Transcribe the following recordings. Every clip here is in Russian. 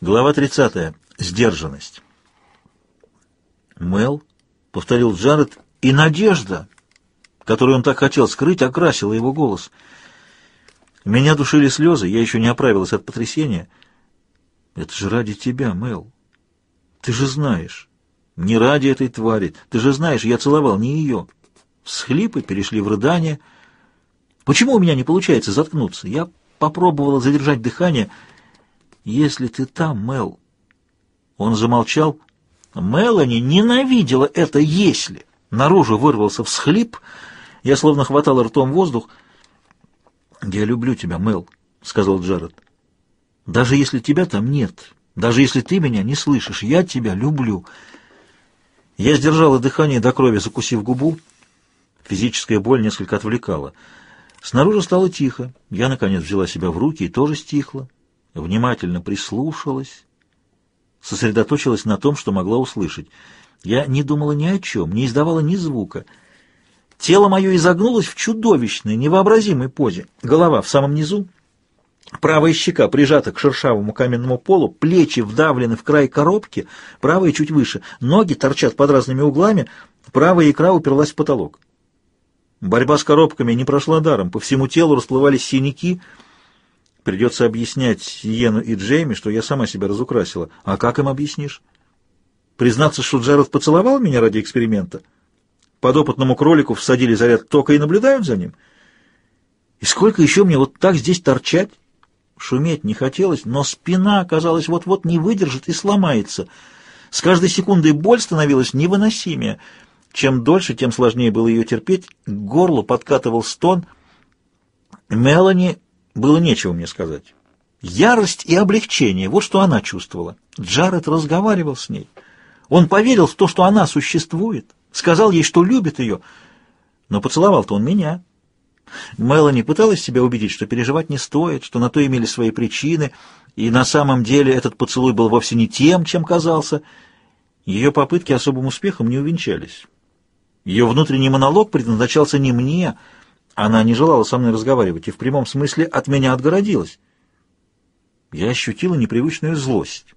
Глава 30. Сдержанность. «Мел», — повторил Джаред, — «и надежда, которую он так хотел скрыть, окрасила его голос. Меня душили слезы, я еще не оправилась от потрясения. Это же ради тебя, Мел. Ты же знаешь. Не ради этой твари. Ты же знаешь, я целовал не ее». Схлипы перешли в рыдание. «Почему у меня не получается заткнуться? Я попробовала задержать дыхание». «Если ты там, Мел...» Он замолчал. Мелани ненавидела это «если». Наружу вырвался всхлип. Я словно хватал ртом воздух. «Я люблю тебя, Мел», — сказал Джаред. «Даже если тебя там нет, даже если ты меня не слышишь, я тебя люблю». Я сдержала дыхание до крови, закусив губу. Физическая боль несколько отвлекала. Снаружи стало тихо. Я, наконец, взяла себя в руки и тоже стихла внимательно прислушалась, сосредоточилась на том, что могла услышать. Я не думала ни о чем, не издавала ни звука. Тело мое изогнулось в чудовищной, невообразимой позе. Голова в самом низу, правая щека прижата к шершавому каменному полу, плечи вдавлены в край коробки, правая чуть выше, ноги торчат под разными углами, правая икра уперлась в потолок. Борьба с коробками не прошла даром, по всему телу расплывались синяки — Придется объяснять Йену и Джейми, что я сама себя разукрасила. А как им объяснишь? Признаться, что Джеред поцеловал меня ради эксперимента? Подопытному кролику всадили заряд тока и наблюдают за ним? И сколько еще мне вот так здесь торчать? Шуметь не хотелось, но спина, казалось, вот-вот не выдержит и сломается. С каждой секундой боль становилась невыносимее. Чем дольше, тем сложнее было ее терпеть. К горлу подкатывал стон. Мелани было нечего мне сказать. Ярость и облегчение — вот что она чувствовала. Джаред разговаривал с ней. Он поверил в то, что она существует, сказал ей, что любит ее, но поцеловал-то он меня. Мелани пыталась себя убедить, что переживать не стоит, что на то имели свои причины, и на самом деле этот поцелуй был вовсе не тем, чем казался. Ее попытки особым успехом не увенчались. Ее внутренний монолог предназначался не мне — она не желала со мной разговаривать и в прямом смысле от меня отгородилась. Я ощутила непривычную злость.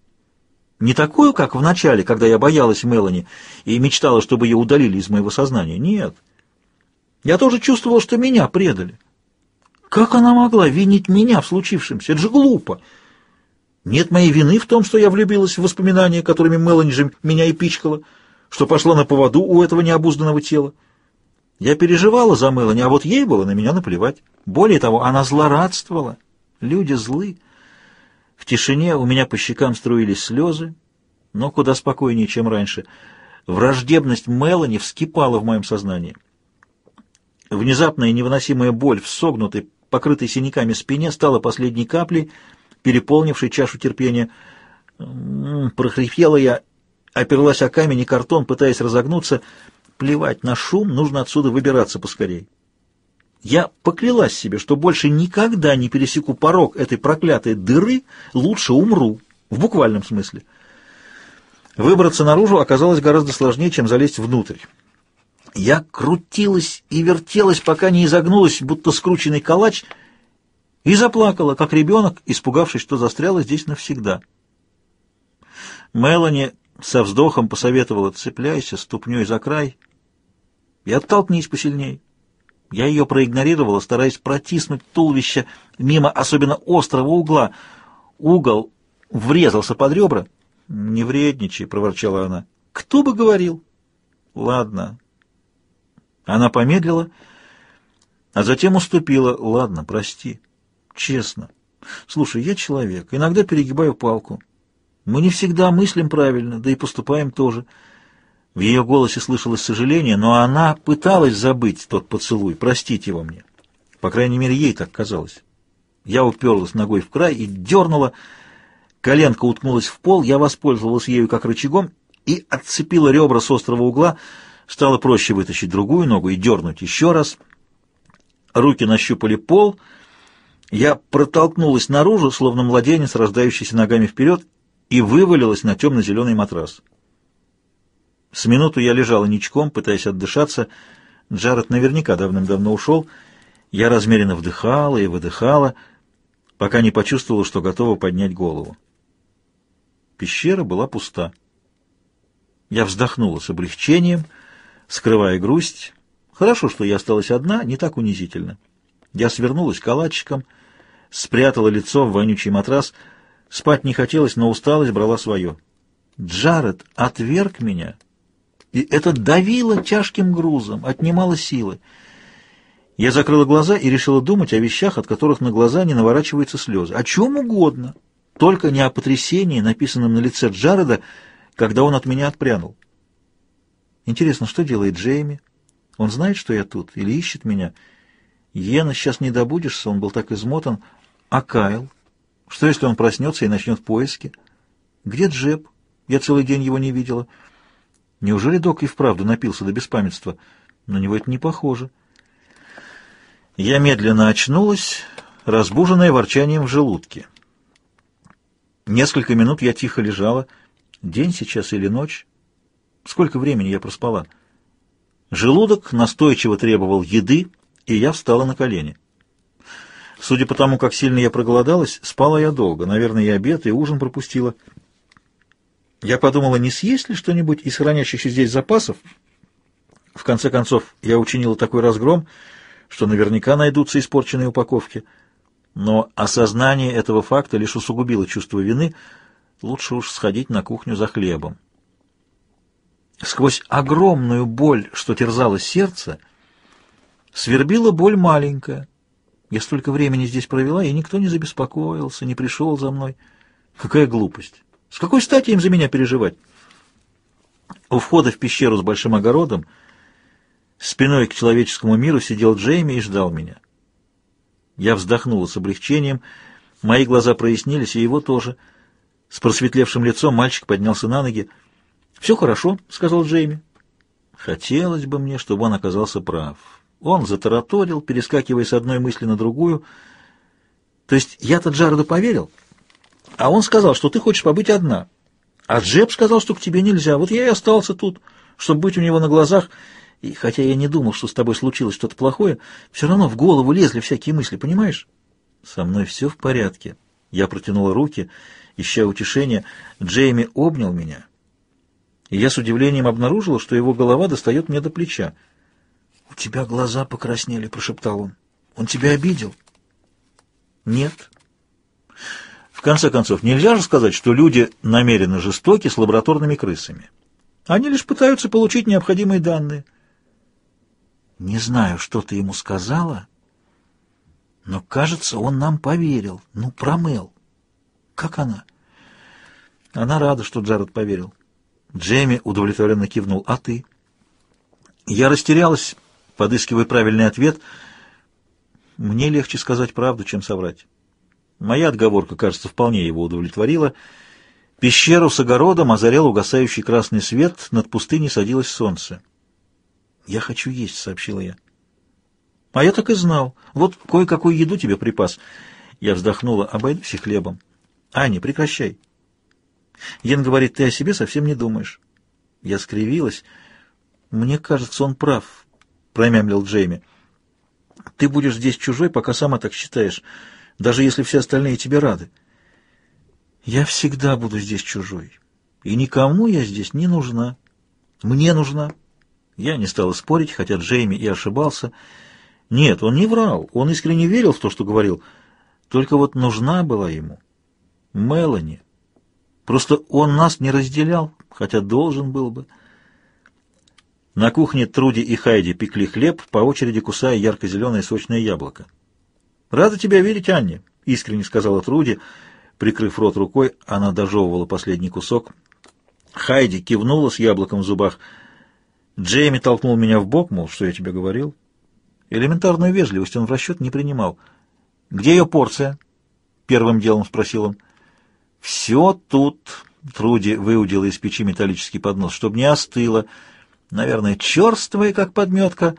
Не такую, как в начале, когда я боялась Мелани и мечтала, чтобы ее удалили из моего сознания. Нет. Я тоже чувствовала, что меня предали. Как она могла винить меня в случившемся? Это же глупо. Нет моей вины в том, что я влюбилась в воспоминания, которыми Мелани же меня и пичкала, что пошла на поводу у этого необузданного тела. Я переживала за Мелани, а вот ей было на меня наплевать. Более того, она злорадствовала. Люди злы. В тишине у меня по щекам струились слезы, но куда спокойнее, чем раньше. Враждебность Мелани вскипала в моем сознании. Внезапная невыносимая боль в согнутой, покрытой синяками спине стала последней каплей, переполнившей чашу терпения. Прохрипела я, оперлась о камень и картон, пытаясь разогнуться — Плевать на шум, нужно отсюда выбираться поскорей. Я поклялась себе, что больше никогда не пересеку порог этой проклятой дыры, лучше умру, в буквальном смысле. Выбраться наружу оказалось гораздо сложнее, чем залезть внутрь. Я крутилась и вертелась, пока не изогнулась, будто скрученный калач, и заплакала, как ребенок, испугавшись, что застряла здесь навсегда. Мелани со вздохом посоветовала «цепляйся ступней за край», и оттолкнись посильней. Я ее проигнорировала, стараясь протиснуть туловище мимо особенно острого угла. Угол врезался под ребра. «Не вредничай», — проворчала она. «Кто бы говорил?» «Ладно». Она помедлила, а затем уступила. «Ладно, прости. Честно. Слушай, я человек, иногда перегибаю палку. Мы не всегда мыслим правильно, да и поступаем тоже». В ее голосе слышалось сожаление, но она пыталась забыть тот поцелуй, простить его мне. По крайней мере, ей так казалось. Я уперлась ногой в край и дернула. Коленка уткнулась в пол, я воспользовалась ею как рычагом и отцепила ребра с острого угла. Стало проще вытащить другую ногу и дернуть еще раз. Руки нащупали пол. Я протолкнулась наружу, словно младенец, рождающийся ногами вперед, и вывалилась на темно-зеленый матрас. С минуту я лежала ничком, пытаясь отдышаться. Джаред наверняка давным-давно ушел. Я размеренно вдыхала и выдыхала, пока не почувствовала, что готова поднять голову. Пещера была пуста. Я вздохнула с облегчением, скрывая грусть. Хорошо, что я осталась одна, не так унизительно. Я свернулась калачиком, спрятала лицо в вонючий матрас. Спать не хотелось, но усталость брала свое. Джаред отверг меня, и это давило тяжким грузом, отнимало силы. Я закрыла глаза и решила думать о вещах, от которых на глаза не наворачиваются слезы. О чем угодно, только не о потрясении, написанном на лице Джареда, когда он от меня отпрянул. Интересно, что делает Джейми? Он знает, что я тут, или ищет меня? Йена сейчас не добудешься, он был так измотан. А Кайл? Что, если он проснется и начнет поиски? Где Джеб? Я целый день его не видела. Неужели док и вправду напился до беспамятства? На него это не похоже. Я медленно очнулась, разбуженная ворчанием в желудке. Несколько минут я тихо лежала. День сейчас или ночь? Сколько времени я проспала? Желудок настойчиво требовал еды, и я встала на колени. Судя по тому, как сильно я проголодалась, спала я долго. Наверное, и обед, и ужин пропустила. Я подумала, не съесть ли что-нибудь из хранящихся здесь запасов. В конце концов, я учинила такой разгром, что наверняка найдутся испорченные упаковки. Но осознание этого факта лишь усугубило чувство вины. Лучше уж сходить на кухню за хлебом. Сквозь огромную боль, что терзало сердце, свербила боль маленькая. Я столько времени здесь провела, и никто не забеспокоился, не пришел за мной. Какая глупость! С какой стати им за меня переживать? У входа в пещеру с большим огородом спиной к человеческому миру сидел Джейми и ждал меня. Я вздохнула с облегчением, мои глаза прояснились, и его тоже. С просветлевшим лицом мальчик поднялся на ноги. «Все хорошо», — сказал Джейми. Хотелось бы мне, чтобы он оказался прав. Он затараторил, перескакивая с одной мысли на другую. То есть я-то Джареду поверил? А он сказал, что ты хочешь побыть одна. А Джеб сказал, что к тебе нельзя. Вот я и остался тут, чтобы быть у него на глазах. И хотя я не думал, что с тобой случилось что-то плохое, все равно в голову лезли всякие мысли, понимаешь? Со мной все в порядке. Я протянула руки, ища утешения. Джейми обнял меня. И я с удивлением обнаружила, что его голова достает мне до плеча. «У тебя глаза покраснели», — прошептал он. «Он тебя обидел?» «Нет». В конце концов, нельзя же сказать, что люди намеренно жестоки с лабораторными крысами. Они лишь пытаются получить необходимые данные. Не знаю, что ты ему сказала, но, кажется, он нам поверил. Ну, промыл. Как она? Она рада, что Джаред поверил. Джейми удовлетворенно кивнул. А ты? Я растерялась, подыскивая правильный ответ. Мне легче сказать правду, чем соврать. Моя отговорка, кажется, вполне его удовлетворила. Пещеру с огородом озарял угасающий красный свет, над пустыней садилось солнце. «Я хочу есть», — сообщила я. «А я так и знал. Вот кое-какую еду тебе припас». Я вздохнула, обойдусь и хлебом. «Аня, прекращай». Йен говорит, ты о себе совсем не думаешь. Я скривилась. «Мне кажется, он прав», — промямлил Джейми. «Ты будешь здесь чужой, пока сама так считаешь» даже если все остальные тебе рады. Я всегда буду здесь чужой, и никому я здесь не нужна. Мне нужна. Я не стала спорить, хотя Джейми и ошибался. Нет, он не врал, он искренне верил в то, что говорил. Только вот нужна была ему Мелани. Просто он нас не разделял, хотя должен был бы. На кухне Труди и Хайди пекли хлеб, по очереди кусая ярко-зеленое сочное яблоко. «Рада тебя видеть, Анне», — искренне сказала Труди. Прикрыв рот рукой, она дожевывала последний кусок. Хайди кивнула с яблоком в зубах. Джейми толкнул меня в бок, мол, что я тебе говорил. Элементарную вежливость он в расчет не принимал. «Где ее порция?» — первым делом спросил он. «Все тут», — Труди выудила из печи металлический поднос, чтобы не остыло. Наверное, черствая, как подметка,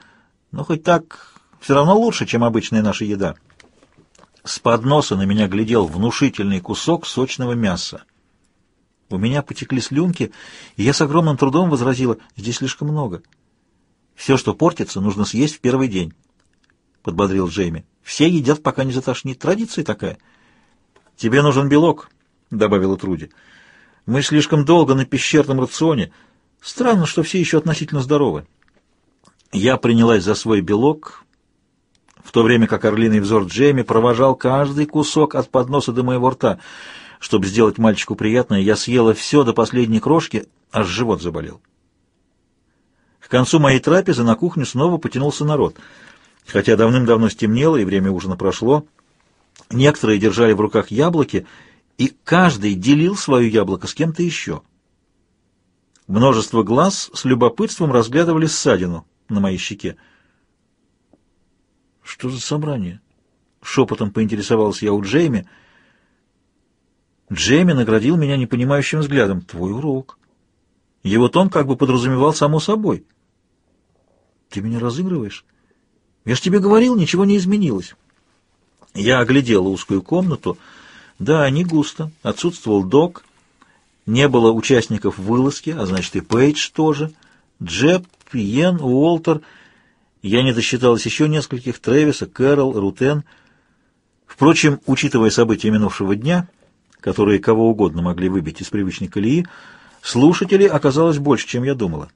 но хоть так все равно лучше, чем обычная наша еда. С подноса на меня глядел внушительный кусок сочного мяса. У меня потекли слюнки, и я с огромным трудом возразила, здесь слишком много. Все, что портится, нужно съесть в первый день, — подбодрил Джейми. Все едят, пока не затошнит. Традиция такая. Тебе нужен белок, — добавила Труди. Мы слишком долго на пещерном рационе. Странно, что все еще относительно здоровы. Я принялась за свой белок, в то время как орлиный взор Джейми провожал каждый кусок от подноса до моего рта. Чтобы сделать мальчику приятное, я съела все до последней крошки, аж живот заболел. К концу моей трапезы на кухню снова потянулся народ. Хотя давным-давно стемнело и время ужина прошло, некоторые держали в руках яблоки, и каждый делил свое яблоко с кем-то еще. Множество глаз с любопытством разглядывали ссадину на моей щеке. «Что за собрание?» — шепотом поинтересовался я у Джейми. Джейми наградил меня непонимающим взглядом. «Твой урок». Его тон как бы подразумевал само собой. «Ты меня разыгрываешь? Я ж тебе говорил, ничего не изменилось». Я оглядела узкую комнату. Да, не густо. Отсутствовал док. Не было участников вылазки, а значит и Пейдж тоже. Джеб, Йен, Уолтер. Я не досчиталась еще нескольких. Трэвиса, Кэрол, Рутен. Впрочем, учитывая события минувшего дня, которые кого угодно могли выбить из привычной колеи, слушателей оказалось больше, чем я думала.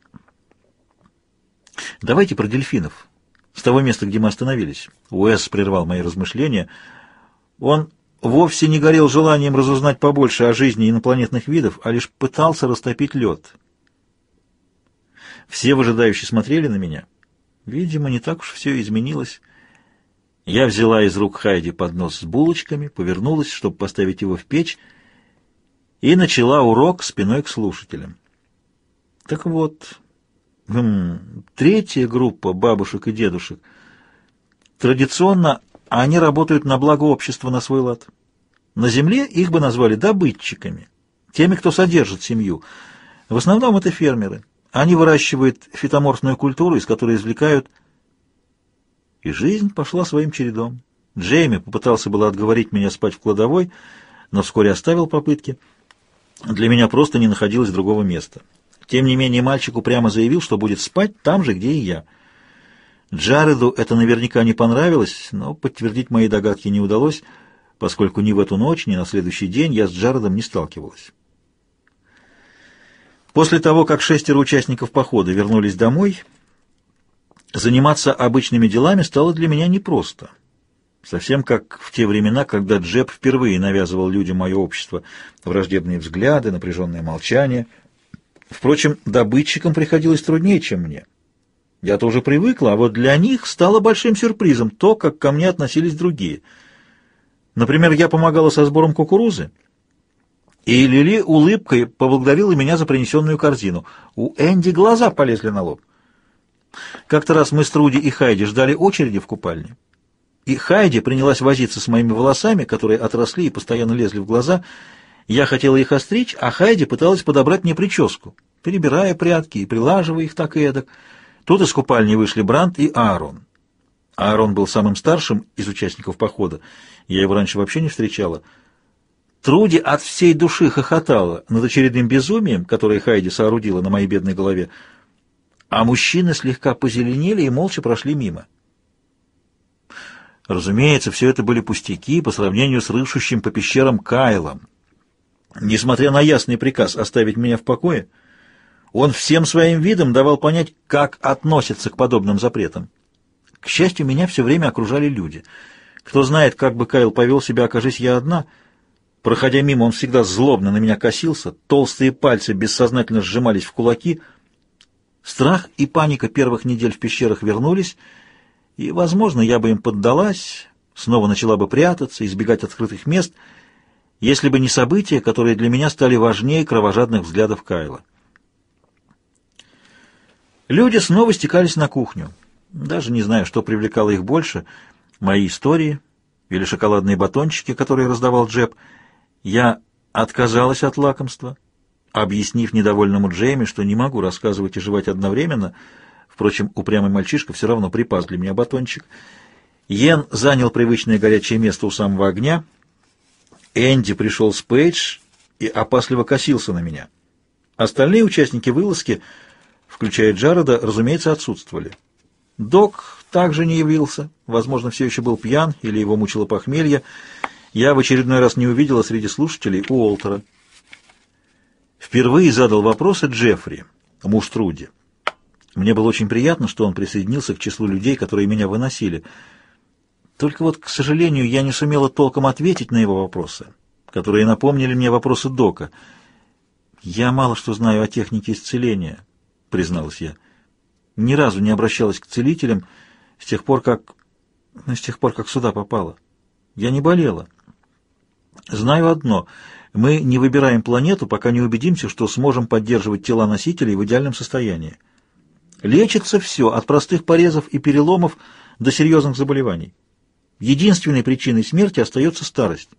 «Давайте про дельфинов», с того места, где мы остановились. Уэс прервал мои размышления. Он вовсе не горел желанием разузнать побольше о жизни инопланетных видов, а лишь пытался растопить лед. Все выжидающие смотрели на меня. Видимо, не так уж все изменилось. Я взяла из рук Хайди поднос с булочками, повернулась, чтобы поставить его в печь, и начала урок спиной к слушателям. Так вот, третья группа бабушек и дедушек. Традиционно они работают на благо общества на свой лад. На земле их бы назвали добытчиками, теми, кто содержит семью. В основном это фермеры. Они выращивают фитоморфную культуру, из которой извлекают... И жизнь пошла своим чередом. Джейми попытался было отговорить меня спать в кладовой, но вскоре оставил попытки. Для меня просто не находилось другого места. Тем не менее, мальчик упрямо заявил, что будет спать там же, где и я. Джареду это наверняка не понравилось, но подтвердить мои догадки не удалось, поскольку ни в эту ночь, ни на следующий день я с Джаредом не сталкивалась. После того, как шестеро участников похода вернулись домой, заниматься обычными делами стало для меня непросто. Совсем как в те времена, когда Джеб впервые навязывал людям мое общество враждебные взгляды, напряженное молчание — Впрочем, добытчикам приходилось труднее, чем мне. Я-то уже привыкла, а вот для них стало большим сюрпризом то, как ко мне относились другие. Например, я помогала со сбором кукурузы, и Лили улыбкой поблагодарила меня за принесенную корзину. У Энди глаза полезли на лоб. Как-то раз мы с Труди и Хайди ждали очереди в купальне. И Хайди принялась возиться с моими волосами, которые отросли и постоянно лезли в глаза, я хотела их остричь, а Хайди пыталась подобрать мне прическу, перебирая прятки и прилаживая их так и эдак. Тут из купальни вышли Брандт и Аарон. Аарон был самым старшим из участников похода. Я его раньше вообще не встречала. Труди от всей души хохотала над очередным безумием, которое Хайди соорудила на моей бедной голове, а мужчины слегка позеленели и молча прошли мимо. Разумеется, все это были пустяки по сравнению с рыщущим по пещерам Кайлом. Несмотря на ясный приказ оставить меня в покое, он всем своим видом давал понять, как относится к подобным запретам. К счастью, меня все время окружали люди. Кто знает, как бы Кайл повел себя, окажись я одна. Проходя мимо, он всегда злобно на меня косился, толстые пальцы бессознательно сжимались в кулаки. Страх и паника первых недель в пещерах вернулись, и, возможно, я бы им поддалась, снова начала бы прятаться, избегать открытых мест — если бы не события, которые для меня стали важнее кровожадных взглядов Кайла. Люди снова стекались на кухню. Даже не знаю, что привлекало их больше, мои истории или шоколадные батончики, которые раздавал Джеб. Я отказалась от лакомства, объяснив недовольному Джейми, что не могу рассказывать и жевать одновременно. Впрочем, упрямый мальчишка все равно припас для меня батончик. Йен занял привычное горячее место у самого огня — Энди пришел с Пейдж и опасливо косился на меня. Остальные участники вылазки, включая Джареда, разумеется, отсутствовали. Док также не явился, возможно, все еще был пьян или его мучило похмелье. Я в очередной раз не увидела среди слушателей Уолтера. Впервые задал вопросы Джеффри, муж Труди. Мне было очень приятно, что он присоединился к числу людей, которые меня выносили. Только вот, к сожалению, я не сумела толком ответить на его вопросы, которые напомнили мне вопросы Дока. «Я мало что знаю о технике исцеления», — призналась я. «Ни разу не обращалась к целителям с тех пор, как... С тех пор, как сюда попала. Я не болела. Знаю одно — мы не выбираем планету, пока не убедимся, что сможем поддерживать тела носителей в идеальном состоянии. Лечится все, от простых порезов и переломов до серьезных заболеваний. Единственной причиной смерти остается старость.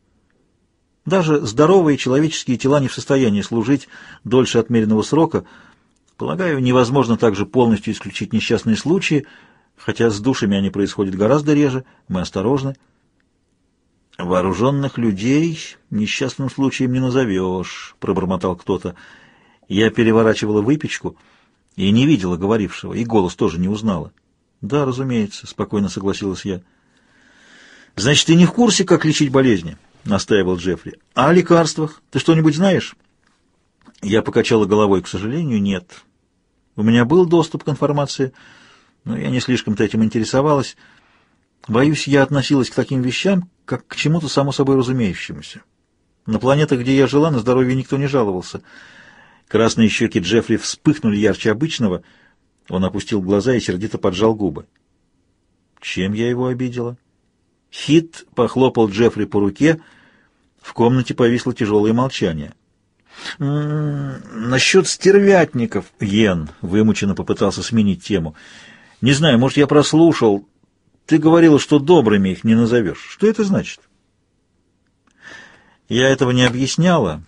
Даже здоровые человеческие тела не в состоянии служить дольше отмеренного срока. Полагаю, невозможно также полностью исключить несчастные случаи, хотя с душами они происходят гораздо реже, мы осторожны. «Вооруженных людей несчастным случаем не назовешь», — пробормотал кто-то. Я переворачивала выпечку и не видела говорившего, и голос тоже не узнала. «Да, разумеется», — спокойно согласилась я. «Значит, ты не в курсе, как лечить болезни?» — настаивал Джеффри. «А о лекарствах? Ты что-нибудь знаешь?» Я покачала головой. «К сожалению, нет. У меня был доступ к информации, но я не слишком-то этим интересовалась». Боюсь, я относилась к таким вещам, как к чему-то само собой разумеющемуся. На планетах, где я жила, на здоровье никто не жаловался. Красные щеки Джеффри вспыхнули ярче обычного. Он опустил глаза и сердито поджал губы. Чем я его обидела? Хит похлопал Джеффри по руке. В комнате повисло тяжелое молчание. «М -м, «Насчет стервятников...» Йен вымученно попытался сменить тему. «Не знаю, может, я прослушал...» Ты говорила, что добрыми их не назовешь. Что это значит? Я этого не объясняла.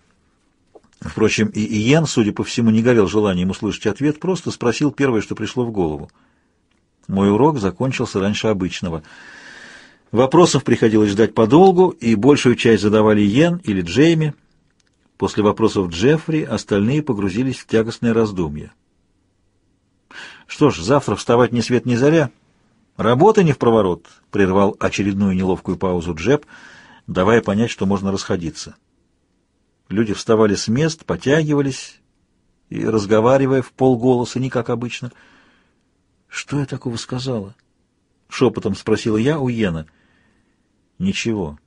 Впрочем, и Иен, судя по всему, не горел желанием услышать ответ, просто спросил первое, что пришло в голову. Мой урок закончился раньше обычного. Вопросов приходилось ждать подолгу, и большую часть задавали Иен или Джейми. После вопросов Джеффри остальные погрузились в тягостное раздумье. Что ж, завтра вставать ни свет ни заря. «Работа не в проворот», — прервал очередную неловкую паузу Джеб, давая понять, что можно расходиться. Люди вставали с мест, потягивались и, разговаривая в полголоса, не как обычно. «Что я такого сказала?» — шепотом спросила я у Йена. «Ничего.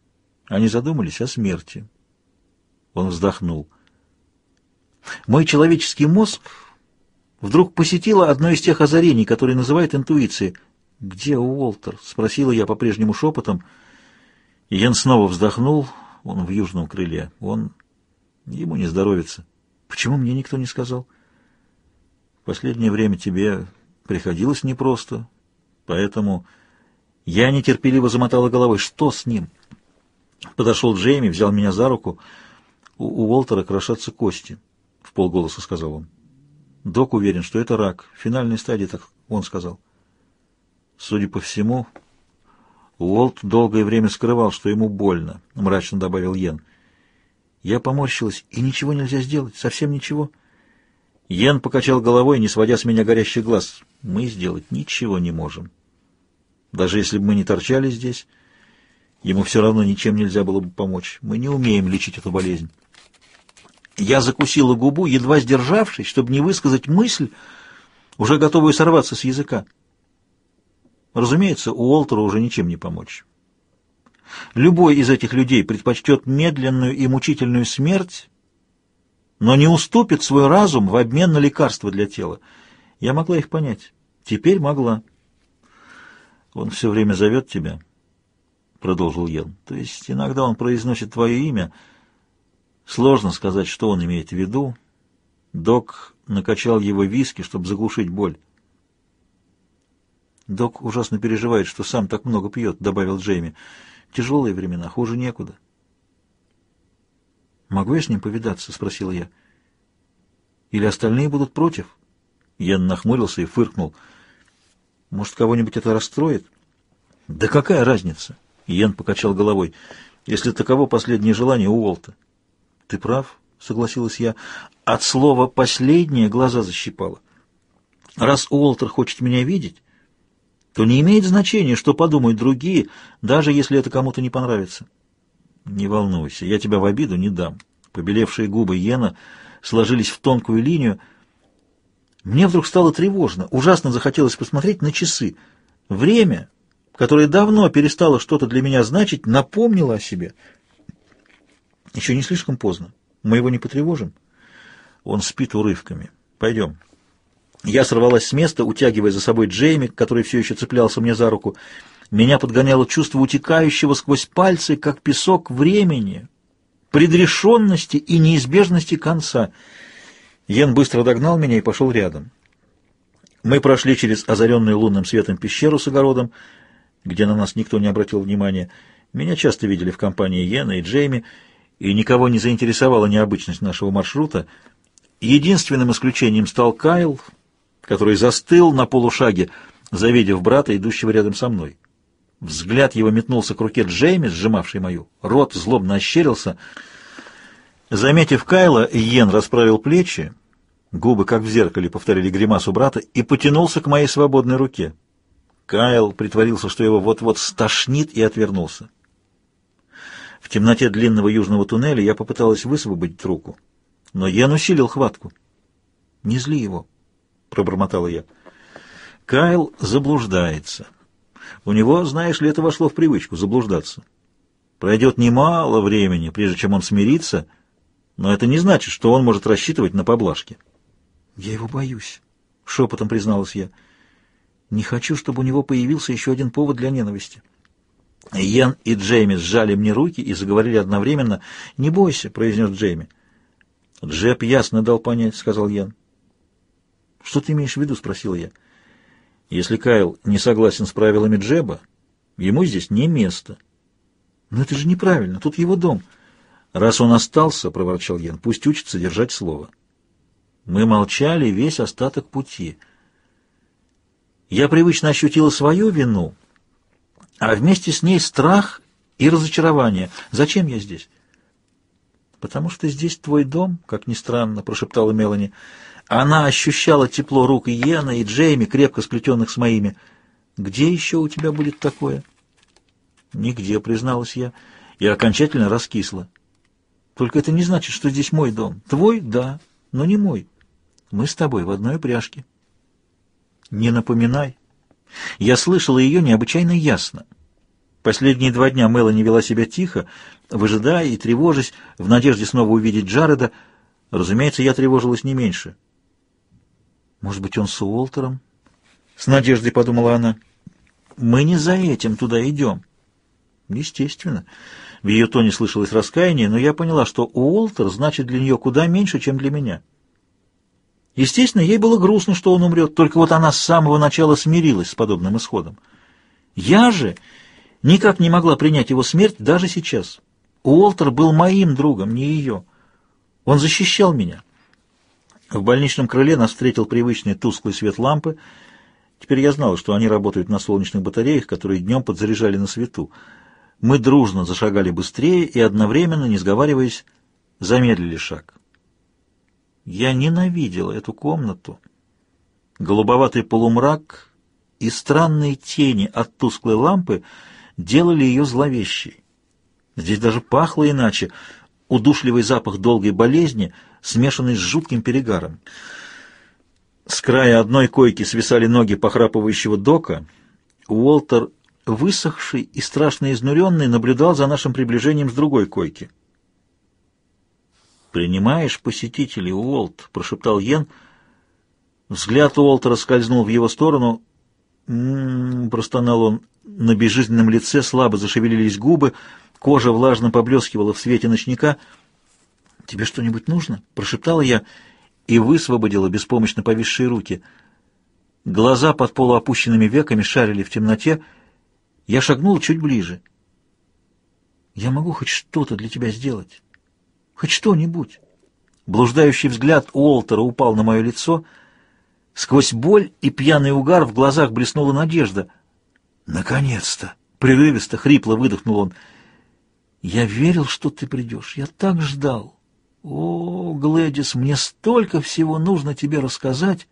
Они задумались о смерти». Он вздохнул. «Мой человеческий мозг вдруг посетило одно из тех озарений, которые называют интуицией — «Где Уолтер?» — спросила я по-прежнему шепотом. Йен снова вздохнул. Он в южном крыле. Он... Ему не здоровится. Почему мне никто не сказал? В последнее время тебе приходилось непросто, поэтому я нетерпеливо замотала головой. Что с ним? Подошел Джейми, взял меня за руку. У, у Уолтера крошатся кости, — в полголоса сказал он. Док уверен, что это рак. Финальной стадии, так он сказал. — Судя по всему, Уолт долгое время скрывал, что ему больно, — мрачно добавил Йен. Я поморщилась, и ничего нельзя сделать, совсем ничего. Йен покачал головой, не сводя с меня горящий глаз. Мы сделать ничего не можем. Даже если бы мы не торчали здесь, ему все равно ничем нельзя было бы помочь. Мы не умеем лечить эту болезнь. Я закусила губу, едва сдержавшись, чтобы не высказать мысль, уже готовую сорваться с языка. Разумеется, Уолтеру уже ничем не помочь. Любой из этих людей предпочтет медленную и мучительную смерть, но не уступит свой разум в обмен на лекарства для тела. Я могла их понять. Теперь могла. Он все время зовет тебя, — продолжил Йен. То есть иногда он произносит твое имя. Сложно сказать, что он имеет в виду. Док накачал его виски, чтобы заглушить боль. «Док ужасно переживает, что сам так много пьет», — добавил Джейми. «Тяжелые времена, хуже некуда». «Могу я с ним повидаться?» — спросил я. «Или остальные будут против?» Ян нахмурился и фыркнул. «Может, кого-нибудь это расстроит?» «Да какая разница?» — Ян покачал головой. «Если таково последнее желание Уолта». «Ты прав», — согласилась я. «От слова «последнее» глаза защипало. Раз Уолтер хочет меня видеть...» то не имеет значения, что подумают другие, даже если это кому-то не понравится. Не волнуйся, я тебя в обиду не дам. Побелевшие губы Йена сложились в тонкую линию. Мне вдруг стало тревожно, ужасно захотелось посмотреть на часы. Время, которое давно перестало что-то для меня значить, напомнило о себе. Еще не слишком поздно. Мы его не потревожим. Он спит урывками. Пойдем. Я сорвалась с места, утягивая за собой Джейми, который все еще цеплялся мне за руку. Меня подгоняло чувство утекающего сквозь пальцы, как песок времени, предрешенности и неизбежности конца. Йен быстро догнал меня и пошел рядом. Мы прошли через озаренную лунным светом пещеру с огородом, где на нас никто не обратил внимания. Меня часто видели в компании Йена и Джейми, и никого не заинтересовала необычность нашего маршрута. Единственным исключением стал Кайл, который застыл на полушаге, завидев брата, идущего рядом со мной. Взгляд его метнулся к руке Джейми, сжимавшей мою. Рот злобно ощерился. Заметив Кайла, Йен расправил плечи, губы, как в зеркале, повторили гримасу брата, и потянулся к моей свободной руке. Кайл притворился, что его вот-вот стошнит, и отвернулся. В темноте длинного южного туннеля я попыталась высвободить руку, но Йен усилил хватку. «Не зли его», — пробормотала я. Кайл заблуждается. У него, знаешь ли, это вошло в привычку — заблуждаться. Пройдет немало времени, прежде чем он смирится, но это не значит, что он может рассчитывать на поблажки. «Я его боюсь», — шепотом призналась я. «Не хочу, чтобы у него появился еще один повод для ненависти». Йен и Джейми сжали мне руки и заговорили одновременно. «Не бойся», — произнес Джейми. «Джеб ясно дал понять», — сказал Йен. «Что ты имеешь в виду?» — спросил я. Если Кайл не согласен с правилами Джеба, ему здесь не место. Но это же неправильно, тут его дом. Раз он остался, — проворчал Ян, — пусть учится держать слово. Мы молчали весь остаток пути. Я привычно ощутила свою вину, а вместе с ней страх и разочарование. Зачем я здесь? «Потому что здесь твой дом», — как ни странно, — прошептала Мелани. Она ощущала тепло рук Иена и Джейми, крепко сплетенных с моими. «Где еще у тебя будет такое?» «Нигде», — призналась я, и окончательно раскисла. «Только это не значит, что здесь мой дом. Твой — да, но не мой. Мы с тобой в одной упряжке». «Не напоминай». Я слышала ее необычайно ясно. Последние два дня Мелани вела себя тихо, выжидая и тревожась, в надежде снова увидеть Джареда. Разумеется, я тревожилась не меньше. Может быть, он с Уолтером? С надеждой подумала она. Мы не за этим туда идем. Естественно. В ее тоне слышалось раскаяние, но я поняла, что Уолтер значит для нее куда меньше, чем для меня. Естественно, ей было грустно, что он умрет, только вот она с самого начала смирилась с подобным исходом. Я же никак не могла принять его смерть даже сейчас. Уолтер был моим другом, не ее. Он защищал меня. В больничном крыле нас встретил привычный тусклый свет лампы. Теперь я знал, что они работают на солнечных батареях, которые днем подзаряжали на свету. Мы дружно зашагали быстрее и одновременно, не сговариваясь, замедлили шаг. Я ненавидел эту комнату. Голубоватый полумрак и странные тени от тусклой лампы делали ее зловещей. Здесь даже пахло иначе — удушливый запах долгой болезни, смешанный с жутким перегаром. С края одной койки свисали ноги похрапывающего дока. Уолтер, высохший и страшно изнуренный, наблюдал за нашим приближением с другой койки. «Принимаешь посетителей, Уолт?» — прошептал Йен. Взгляд Уолтера скользнул в его сторону. «М-м-м», простонал он. На безжизненном лице слабо зашевелились губы — Кожа влажно поблескивала в свете ночника. «Тебе что-нибудь нужно?» — прошептала я и высвободила беспомощно повисшие руки. Глаза под полуопущенными веками шарили в темноте. Я шагнул чуть ближе. «Я могу хоть что-то для тебя сделать? Хоть что-нибудь?» Блуждающий взгляд Уолтера упал на мое лицо. Сквозь боль и пьяный угар в глазах блеснула надежда. «Наконец-то!» — прерывисто, хрипло выдохнул он — я верил, что ты придешь. Я так ждал. О, Глэдис, мне столько всего нужно тебе рассказать.